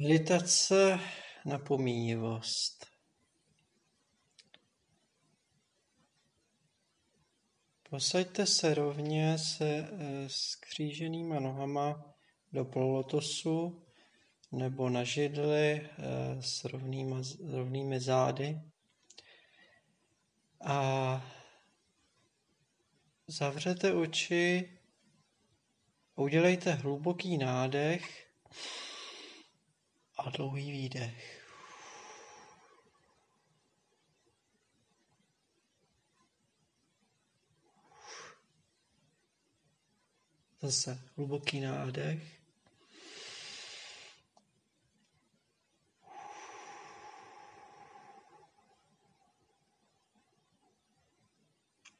Meditace na pomíjivost. Posaďte se rovně se eh, skříženýma nohama do polotosu nebo na židli eh, s rovnýma, rovnými zády a zavřete oči udělejte hluboký nádech a dlouhý výdech. Zase hluboký nádech.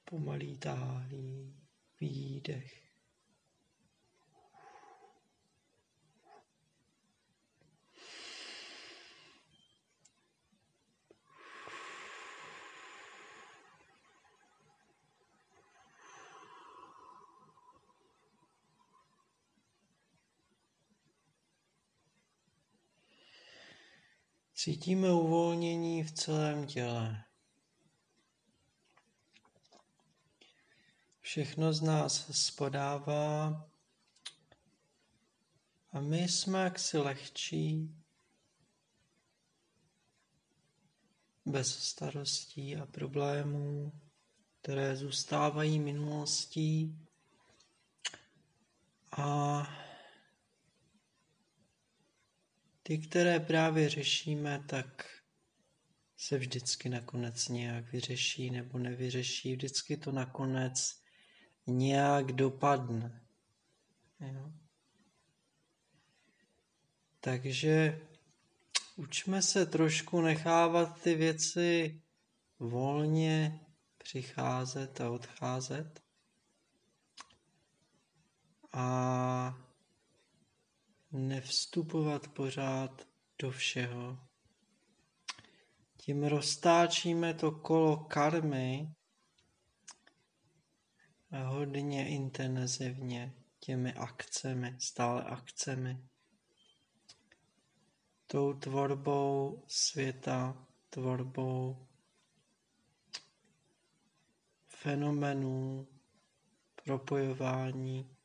Pomalý táhlý výdech. Cítíme uvolnění v celém těle. Všechno z nás spodává a my jsme jaksi lehčí, bez starostí a problémů, které zůstávají minulostí a ty, které právě řešíme, tak se vždycky nakonec nějak vyřeší nebo nevyřeší. Vždycky to nakonec nějak dopadne. Jo? Takže učme se trošku nechávat ty věci volně přicházet a odcházet. A nevstupovat pořád do všeho. Tím roztáčíme to kolo karmy hodně intenzivně těmi akcemi, stále akcemi. Tou tvorbou světa, tvorbou fenomenů, propojování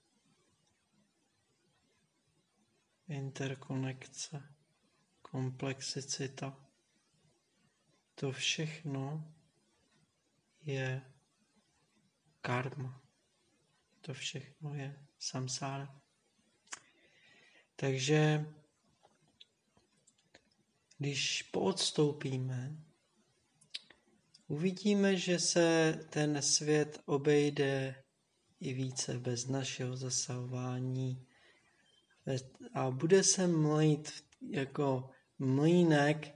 interkonekce, komplexicita. To všechno je karma. To všechno je samsára. Takže když poodstoupíme, uvidíme, že se ten svět obejde i více bez našeho zasahování, a bude se mlít jako mlínek,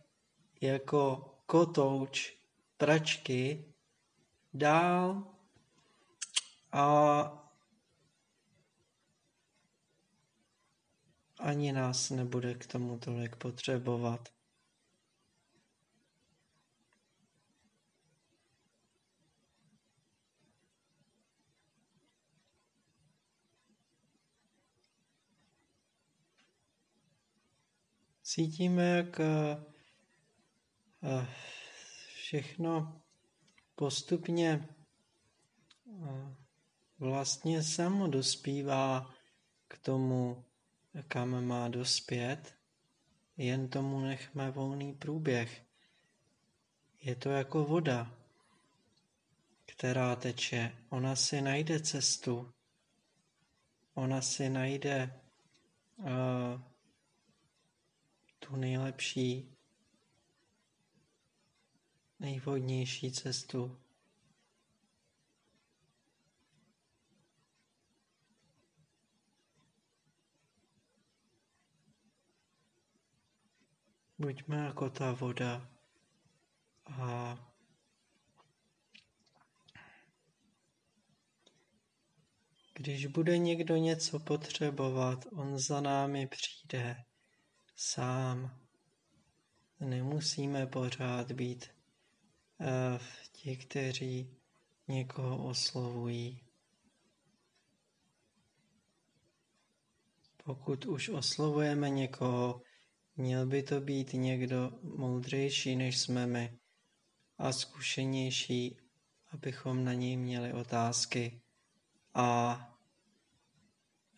jako kotouč pračky dál a ani nás nebude k tomu tolik potřebovat. Cítíme, jak eh, eh, všechno postupně eh, vlastně samo dospívá k tomu, kam má dospět, jen tomu nechme volný průběh. Je to jako voda, která teče. Ona si najde cestu. Ona si najde uh, nejlepší, nejvhodnější cestu. Buďme jako ta voda a když bude někdo něco potřebovat, on za námi přijde sám. Nemusíme pořád být uh, ti, kteří někoho oslovují. Pokud už oslovujeme někoho, Měl by to být někdo moudřejší, než jsme my a zkušenější, abychom na něj měli otázky a,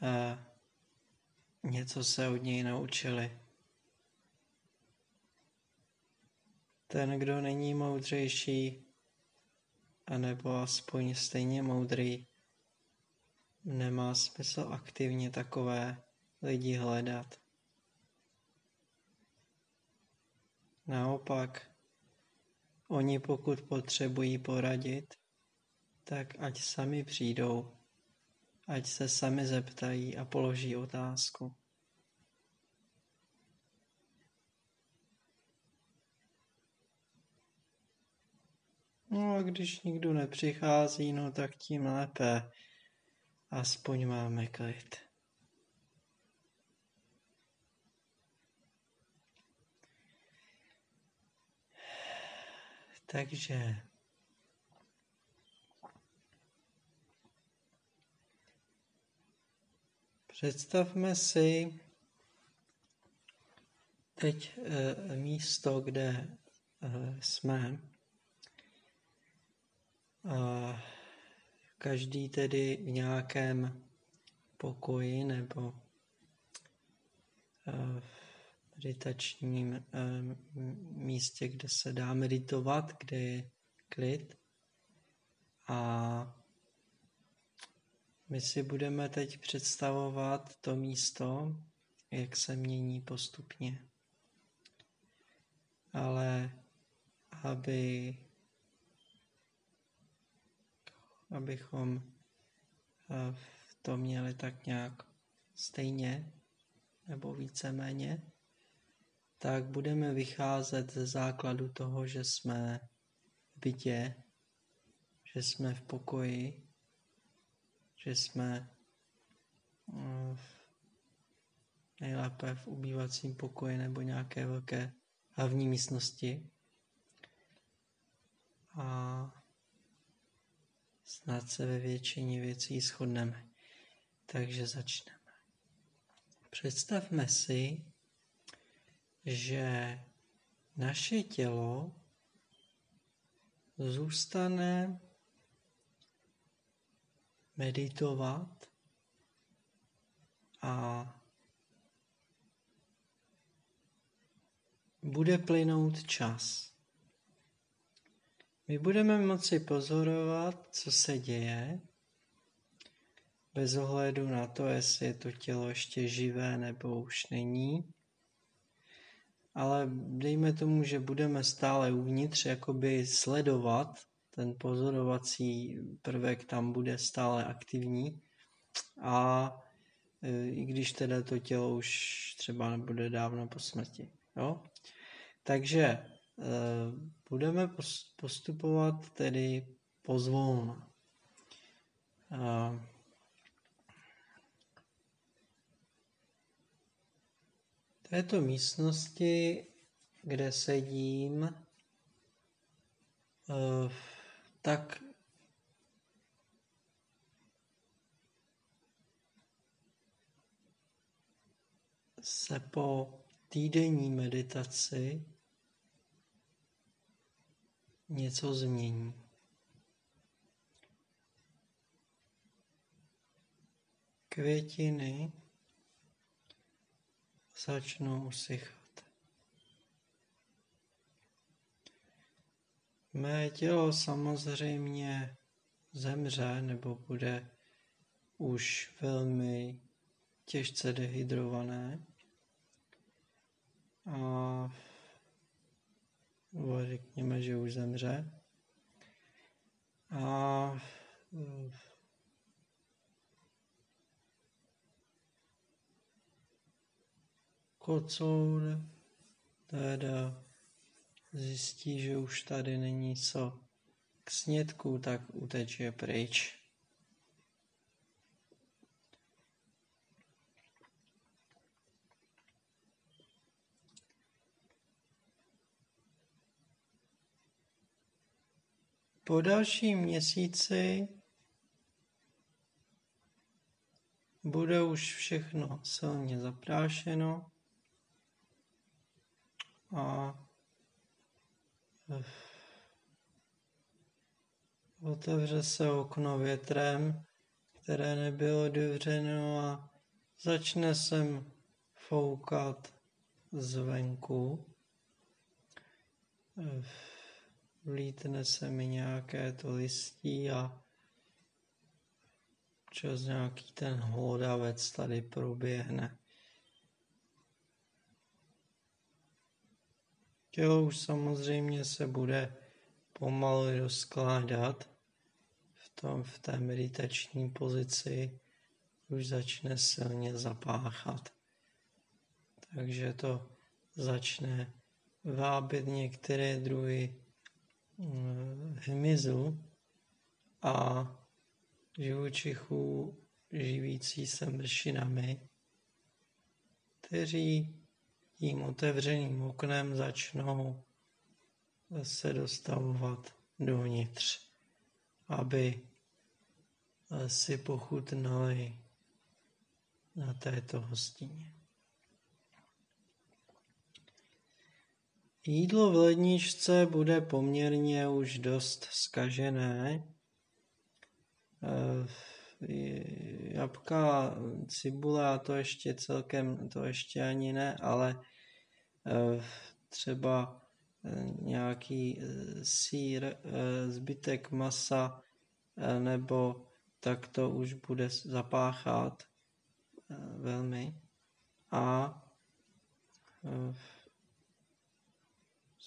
a něco se od něj naučili. Ten, kdo není moudřejší, anebo aspoň stejně moudrý, nemá smysl aktivně takové lidi hledat. Naopak, oni pokud potřebují poradit, tak ať sami přijdou, ať se sami zeptají a položí otázku. No a když nikdo nepřichází, no tak tím lépe. Aspoň máme klid. Takže představme si teď e, místo, kde e, jsme. Každý tedy v nějakém pokoji nebo v meditačním místě, kde se dá meditovat, kde je klid. A my si budeme teď představovat to místo, jak se mění postupně. Ale aby abychom eh, to měli tak nějak stejně nebo víceméně, tak budeme vycházet ze základu toho, že jsme v bytě, že jsme v pokoji, že jsme eh, nejlépe v ubývacím pokoji nebo nějaké velké hlavní místnosti. A Snad se ve většině věcí shodneme. Takže začneme. Představme si, že naše tělo zůstane meditovat a bude plynout čas. My budeme moci pozorovat, co se děje, bez ohledu na to, jestli je to tělo ještě živé nebo už není. Ale dejme tomu, že budeme stále uvnitř jakoby sledovat, ten pozorovací prvek tam bude stále aktivní a e, i když teda to tělo už třeba nebude dávno po smrti. Jo? Takže Budeme postupovat tedy pozvolna. V této místnosti, kde sedím, eh, tak se po týdenní meditaci něco změní. Květiny začnou usychat. Mé tělo samozřejmě zemře nebo bude už velmi těžce dehydrované. A nebo řekněme, že už zemře. A eh, kocour teda zjistí, že už tady není co k snědku, tak uteče pryč. Po dalším měsíci bude už všechno silně zaprášeno a otevře se okno větrem, které nebylo otevřeno a začne sem foukat zvenku. Vlítne se mi nějaké to listí a čas nějaký ten hlodavec tady proběhne. Tělo už samozřejmě se bude pomalu rozkládat v, tom, v té meditační pozici, už začne silně zapáchat. Takže to začne vábit některé druhy hmyzu a živočichů živící se mršinami, kteří tím otevřeným oknem začnou se dostavovat dovnitř, aby si pochutnali na této hostině. Jídlo v ledničce bude poměrně už dost skažené. Jabka, cibule a to ještě celkem, to ještě ani ne, ale třeba nějaký sír, zbytek masa nebo tak to už bude zapáchat velmi. A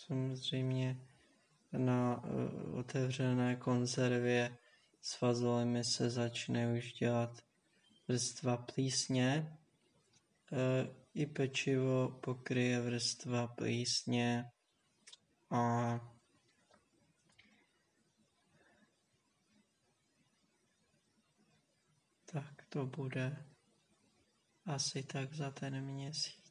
samozřejmě na otevřené konzervě s fazolemi se začne už dělat vrstva plísně. I pečivo pokryje vrstva plísně a tak to bude asi tak za ten měsíc.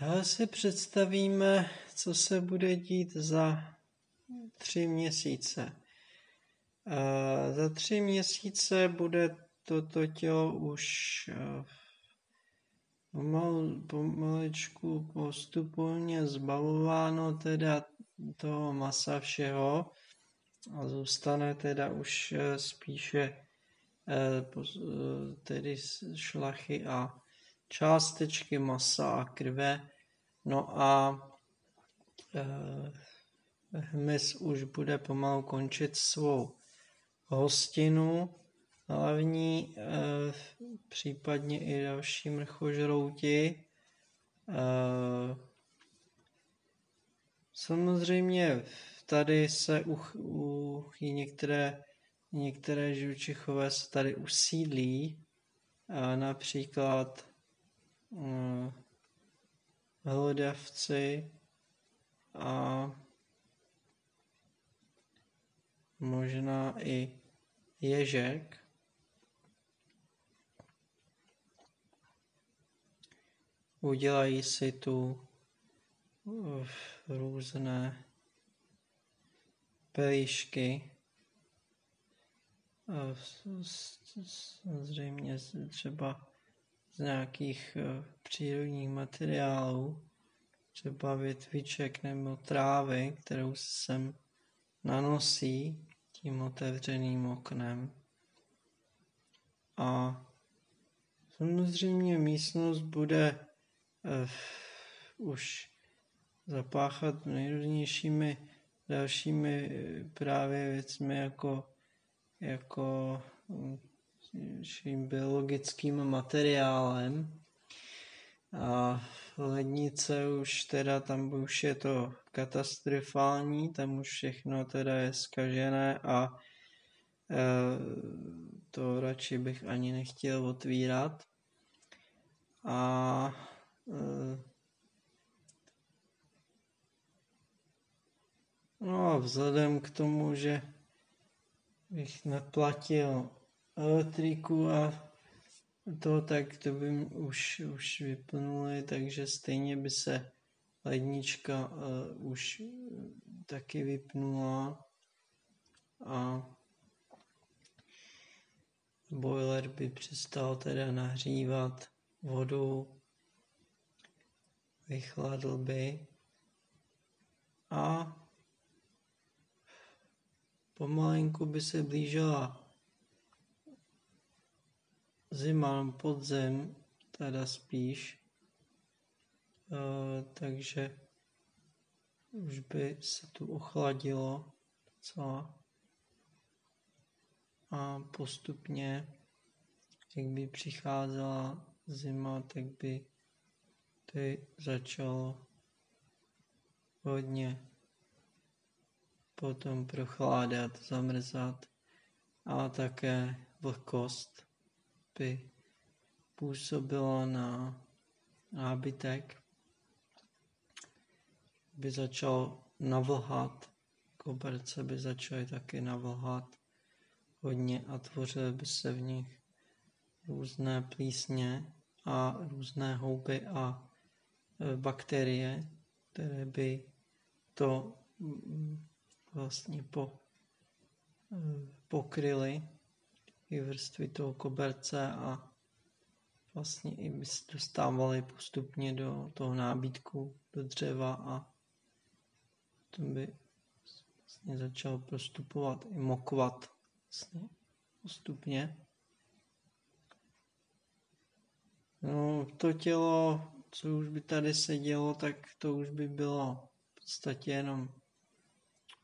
Dále si představíme, co se bude dít za tři měsíce. A za tři měsíce bude toto tělo už pomal, pomaličku postupně zbavováno teda toho masa všeho a zůstane teda už e, spíše e, tedy šlachy a částečky masa a krve. No a eh, hmyz už bude pomalu končit svou hostinu hlavní, eh, případně i další mrchožrouti. Eh, samozřejmě tady se u, u některé, některé živočichové se tady usídlí, například Eh, hlodavci a možná i ježek. Udělají si tu eh, různé pelíšky. Samozřejmě třeba z nějakých eh, přírodních materiálů, třeba větviček nebo trávy, kterou se sem nanosí tím otevřeným oknem. A samozřejmě místnost bude uh, už zapáchat nejrůznějšími dalšími eh, právě věcmi jako, jako vším biologickým materiálem. A lednice už teda, tam už je to katastrofální, tam už všechno teda je skažené a e, to radši bych ani nechtěl otvírat. A e, no a vzhledem k tomu, že bych neplatil elektriku a to, tak to by už, už vyplnuli, takže stejně by se lednička uh, už taky vypnula. A boiler by přestal teda nahřívat vodu, vychladl by a pomalinku by se blížila zima, podzem, teda spíš, uh, takže už by se tu ochladilo docela. A postupně, jak by přicházela zima, tak by to začalo hodně potom prochládat, zamrzat a také vlhkost by působila na nábytek, by začal navlhat, koberce by začaly taky navlhat hodně a tvořily by se v nich různé plísně a různé houby a e, bakterie, které by to mm, vlastně po, e, pokryly i vrstvy toho koberce a vlastně i by se dostávali postupně do toho nábytku, do dřeva a to by vlastně začal prostupovat i mokovat vlastně postupně. No, to tělo, co už by tady sedělo, tak to už by bylo v podstatě jenom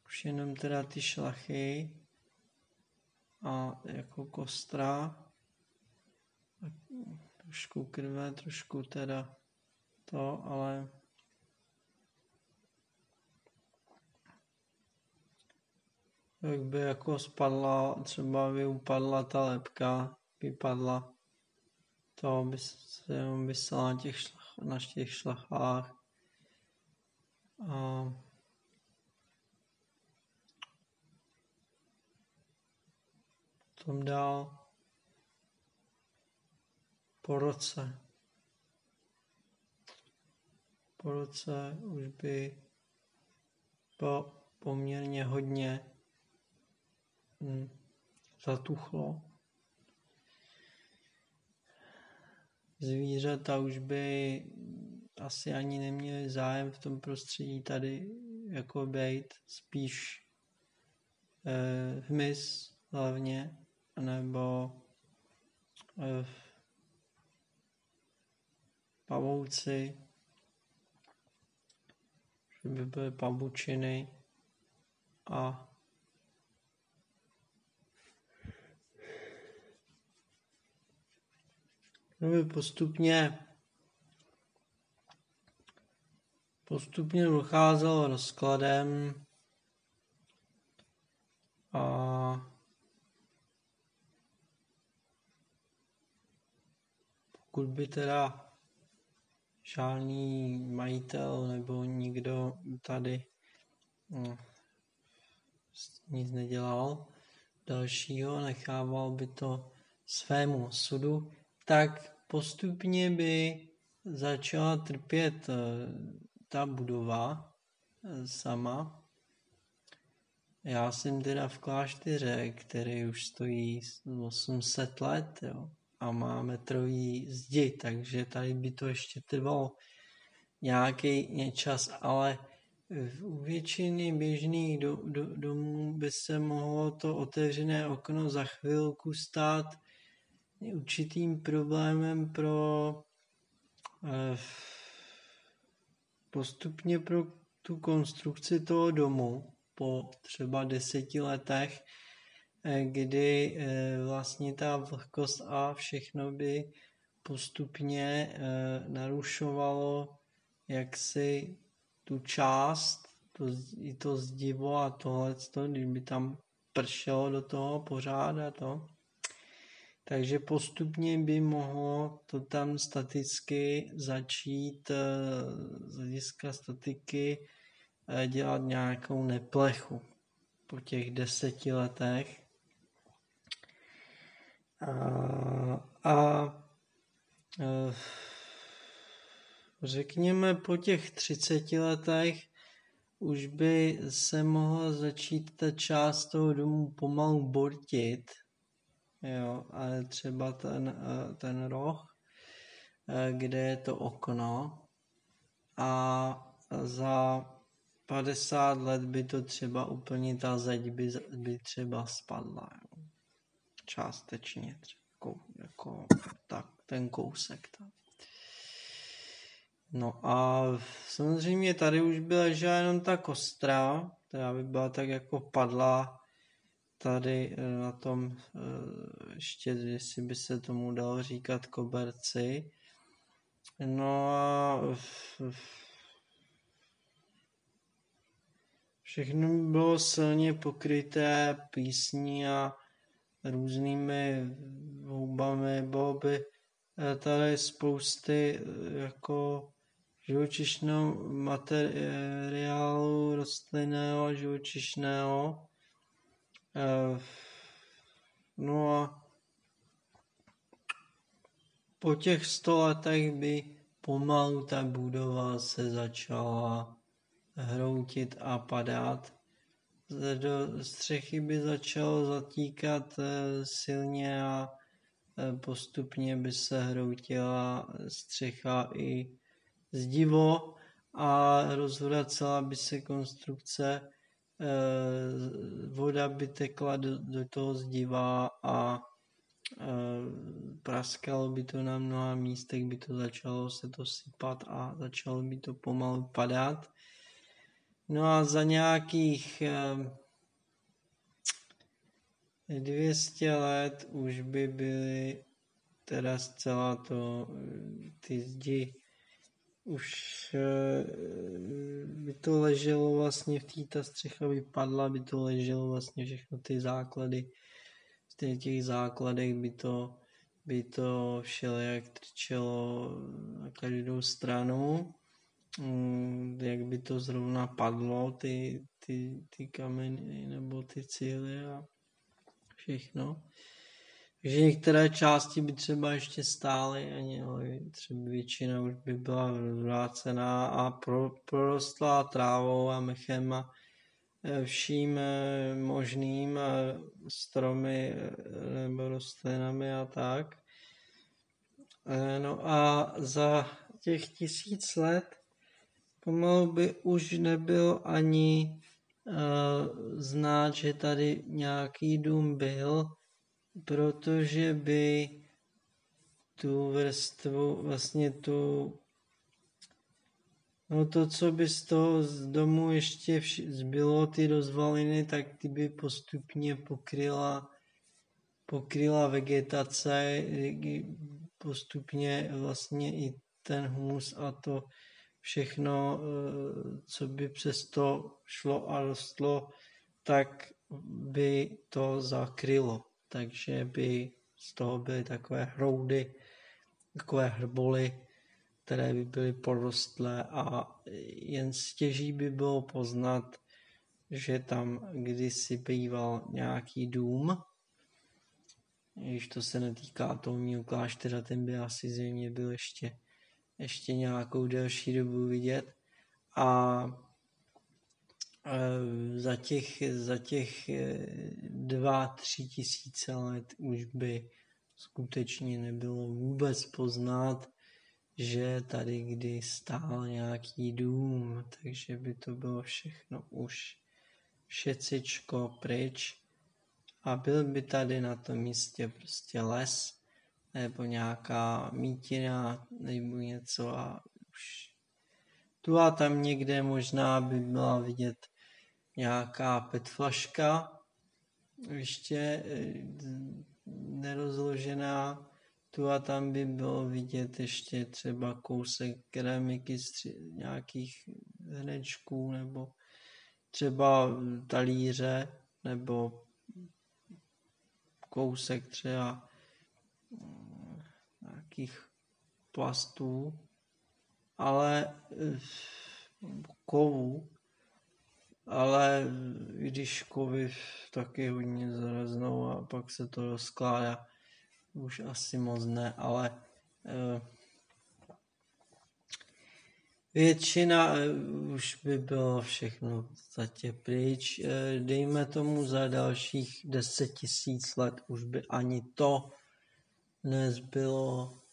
už jenom teda ty šlachy a jako kostra trošku krve, trošku teda to, ale jak by jako spadla, třeba by upadla ta lepka, vypadla, to by se vysela na těch, šlach, na těch šlachách. A tom dál po roce. Po roce už by po poměrně hodně hm, zatuchlo. Zvířata už by asi ani neměli zájem v tom prostředí tady jako být, spíš eh, hmyz hlavně, nebo eh, pavouci, že by byly pavučiny a by postupně postupně docházelo rozkladem a pokud by teda žádný majitel nebo nikdo tady no, nic nedělal dalšího, nechával by to svému sudu, tak postupně by začala trpět eh, ta budova eh, sama. Já jsem teda v klášteře, který už stojí 800 let, jo a má metrový zdi, takže tady by to ještě trvalo nějaký čas, ale u většiny běžných do, do, domů by se mohlo to otevřené okno za chvilku stát určitým problémem pro eh, postupně pro tu konstrukci toho domu po třeba deseti letech kdy eh, vlastně ta vlhkost a všechno by postupně eh, narušovalo jaksi tu část, to, i to zdivo a tohle, kdyby tam pršelo do toho pořád a to. Takže postupně by mohlo to tam staticky začít z hlediska statiky dělat nějakou neplechu po těch deseti letech A, a řekněme po těch 30 letech už by se mohla začít ta část toho domu pomalu bortit, jo, ale třeba ten, ten roh, kde je to okno a za 50 let by to třeba úplně ta zeď by, by třeba spadla. Jo. Částečně třeba, jako, tak, ten kousek tam. No a samozřejmě tady už byla ležela jenom ta kostra, která by byla tak jako padla tady eh, na tom, eh, ještě jestli by se tomu dalo říkat koberci. No a všechno bylo silně pokryté písní a různými houbami. Bylo by eh, tady spousty jako živočišného materiálu rostlinného a živočišného. Eh, no a po těch sto letech by pomalu ta budova se začala hroutit a padat. Do střechy by začalo zatíkat eh, silně a eh, postupně by se hroutila střecha i zdivo a rozvracela by se konstrukce, eh, voda by tekla do, do toho zdiva a praskalo by to na mnoha místech, by to začalo se to sypat a začalo by to pomalu padat. No a za nějakých 200 eh, let už by byly teda zcela to, ty zdi už eh, by to leželo vlastně v té ta střecha vypadla, by to leželo vlastně všechno ty základy, v těch, základech by to, by to všelijak trčelo na každou stranu, jak by to zrovna padlo, ty, ty, ty kameny nebo ty cíly a všechno že některé části by třeba ještě stály, ani, třeba většina už by byla rozvrácená a pro, prorostlá trávou a mechem a e, vším e, možným e, stromy nebo rostlinami a tak. No a za těch tisíc let pomalu by už nebyl ani znát, že tady nějaký dům byl, protože by tu vrstvu, vlastně tu, no to, co by z toho z domu ještě vš- zbylo, ty rozvaliny, tak ty by postupně pokryla, pokryla vegetace, postupně vlastně i ten humus a to všechno, eh, co by přes to šlo a rostlo, tak by to zakrylo. Takže by z toho byly takové hroudy, takové hrboly, které by byly porostlé a jen stěží by bylo poznat, že tam kdysi býval nějaký dům, když to se netýká toho kláštera, ten by asi zřejmě byl ještě, ještě nějakou delší dobu vidět. A Eh, za těch, za těch eh, dva, tři tisíce let už by skutečně nebylo vůbec poznat, že tady kdy stál nějaký dům, takže by to bylo všechno už všecičko pryč. A byl by tady na tom místě prostě les nebo nějaká mítina nebo něco a už tu a tam někde možná by byla vidět nějaká petflaška, ještě eh, nerozložená. Tu a tam by bylo vidět ještě třeba kousek keramiky z nějakých hrnečků nebo třeba talíře nebo kousek třeba nějakých plastů, ale eh, kovů, ale když kovy taky hodně zaraznou a pak se to rozkládá, už asi moc ne, ale uh, většina uh, už by bylo všechno v podstatě pryč. Dejme tomu za dalších deset tisíc let už by ani to nezbylo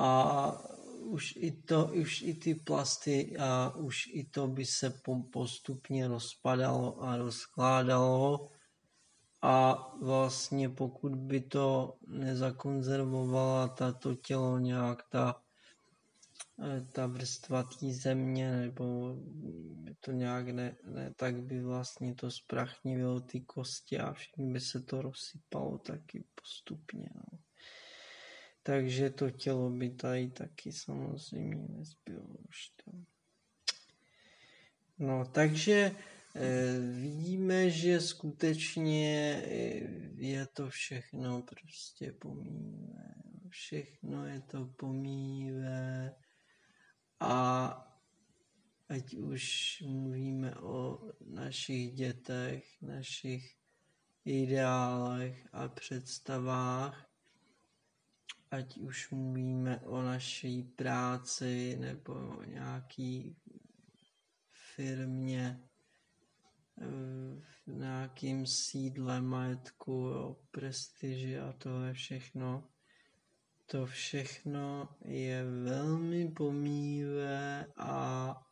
a už i to, už i ty plasty a už i to by se postupně rozpadalo a rozkládalo a vlastně pokud by to nezakonzervovala tato tělo nějak ta, ta vrstva té země nebo to nějak ne, ne, tak by vlastně to sprachnivilo ty kosti a všechny by se to rozsypalo taky postupně. No. Takže to tělo by tady taky samozřejmě nezbylo už tam. No, takže e, vidíme, že skutečně eh, je to všechno prostě pomíjivé. Všechno je to pomíjivé a ať už mluvíme o našich dětech, našich ideálech a představách, ať už mluvíme o naší práci nebo o nějaký firmě, v nějakým sídle majetku, o prestiži a tohle všechno. To všechno je velmi pomíjivé a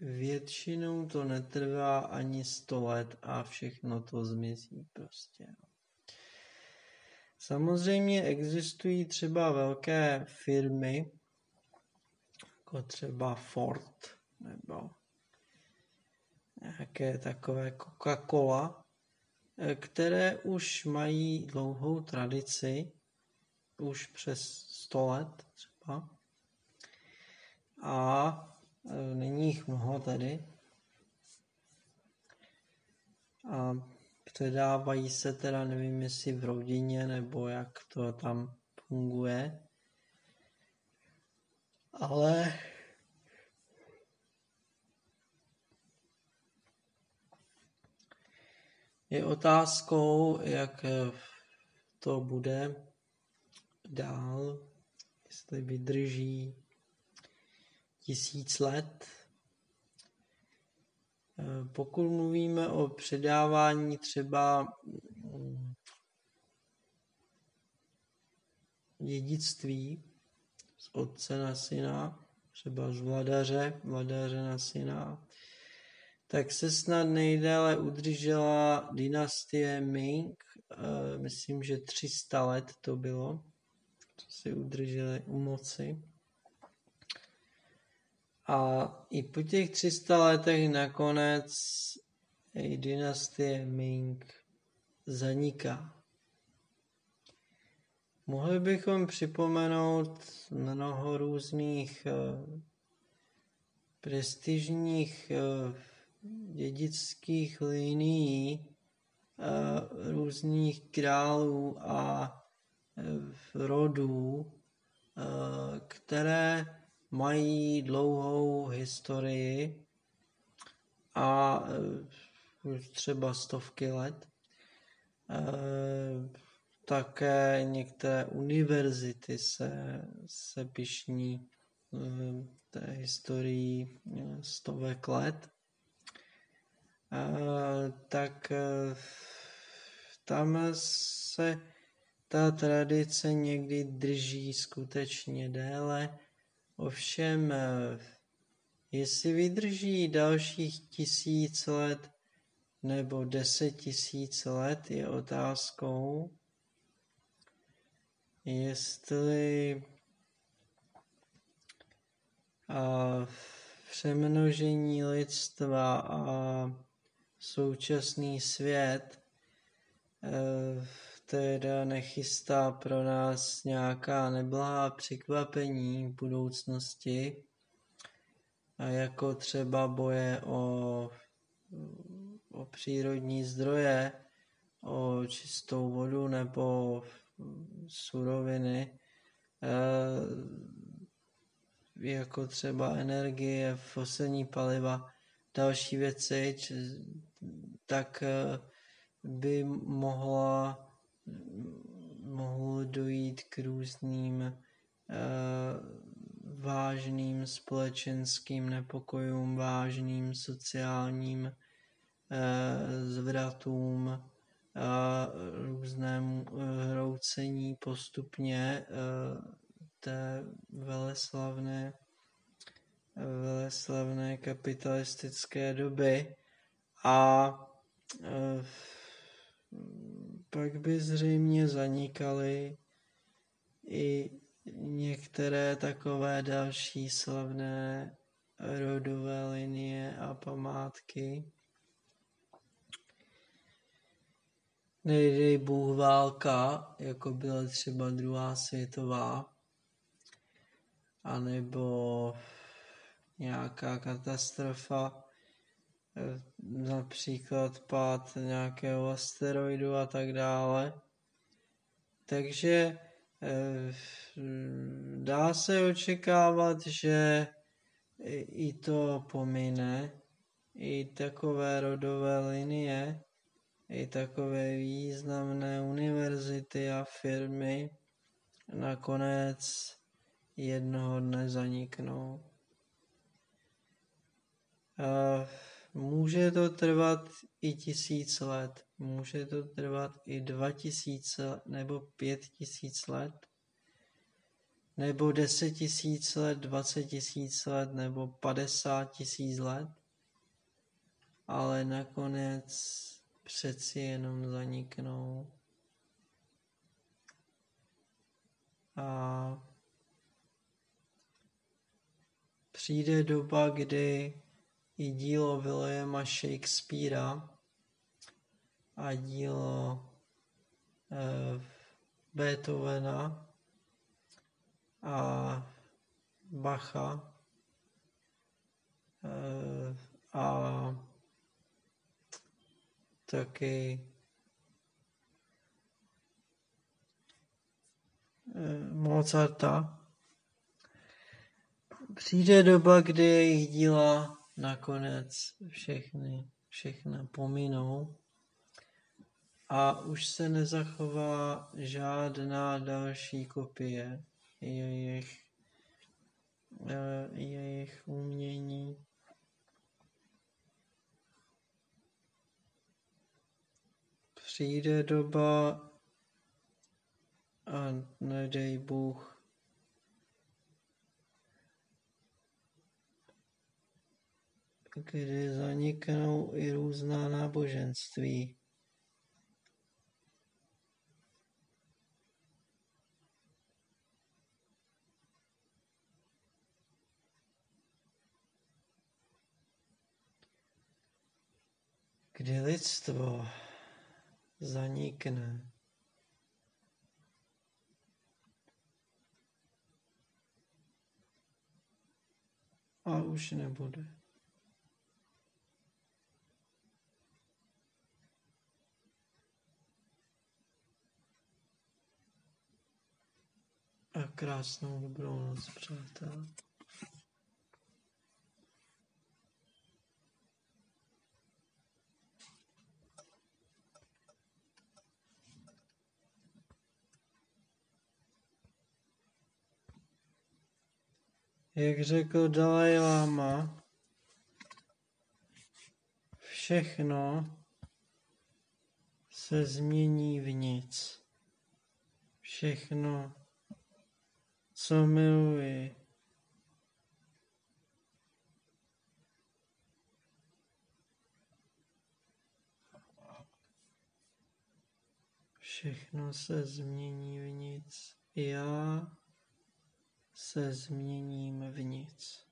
většinou to netrvá ani sto let a všechno to zmizí prostě. Samozřejmě existují třeba velké firmy, jako třeba Ford nebo nějaké takové Coca-Cola, které už mají dlouhou tradici, už přes 100 let třeba. A e, není jich mnoho tedy. A předávají se teda, nevím jestli v rodině, nebo jak to tam funguje. Ale je otázkou, jak to bude dál, jestli vydrží tisíc let, pokud mluvíme o předávání třeba mm, dědictví z otce na syna, třeba z vladaře, vladaře na syna, tak se snad nejdéle udržela dynastie Ming, eh, myslím, že 300 let to bylo, co si udrželi u moci. A i po těch 300 letech nakonec i dynastie Ming zaniká. Mohli bychom připomenout mnoho různých uh, prestižních uh, dědických linií uh, různých králů a rodů, které mají dlouhou historii a už e, třeba stovky let. E, také některé univerzity se, se pišní té historii stovek let. Tak tam se ta tradice někdy drží skutečně déle Ovšem, eh, jestli vydrží dalších tisíc let nebo deset tisíc let, je otázkou, jestli a přemnožení lidstva a současný svět eh, teda nechystá pro nás nějaká neblahá překvapení v budoucnosti, a jako třeba boje o, o přírodní zdroje, o čistou vodu nebo suroviny, e, jako třeba energie, fosilní paliva, další věci, tak e, by mohla mohlo dojít k různým uh, vážným společenským nepokojům, vážným sociálním uh, zvratům, a různému hroucení postupně té veleslavné, veleslavné kapitalistické doby. A pak by zřejmě zanikaly i některé takové další slavné rodové linie a památky. Nejdej Bůh válka, jako byla třeba druhá světová, anebo nějaká katastrofa, například pád nějakého asteroidu a tak dále. Takže eh, dá se očekávat, že i to pomine, i takové rodové linie, i takové významné univerzity a firmy nakonec jednoho dne zaniknou. Uh, Může to trvat i tisíc let, může to trvat i dva tisíce nebo pět tisíc let, nebo deset tisíc let, dvacet tisíc let, nebo padesát tisíc let, ale nakonec přeci jenom zaniknou. A přijde doba, kdy i dílo Williama Shakespearea a dílo eh, Beethovena a Bacha eh, a taky eh, Mozarta. Přijde doba, kdy jejich díla nakonec všechny, všechny pominou a už se nezachová žádná další kopie jejich, eh, jejich umění. Přijde doba a nedej Bůh kdy zaniknou i různá náboženství. Kdy lidstvo zanikne, a už nebude. Krásnou dobrou noc, přátelé. Jak řekl Dalai Lama, všechno se změní v nic. Všechno co miluji. Všechno se změní v nic. Já se změním v nic.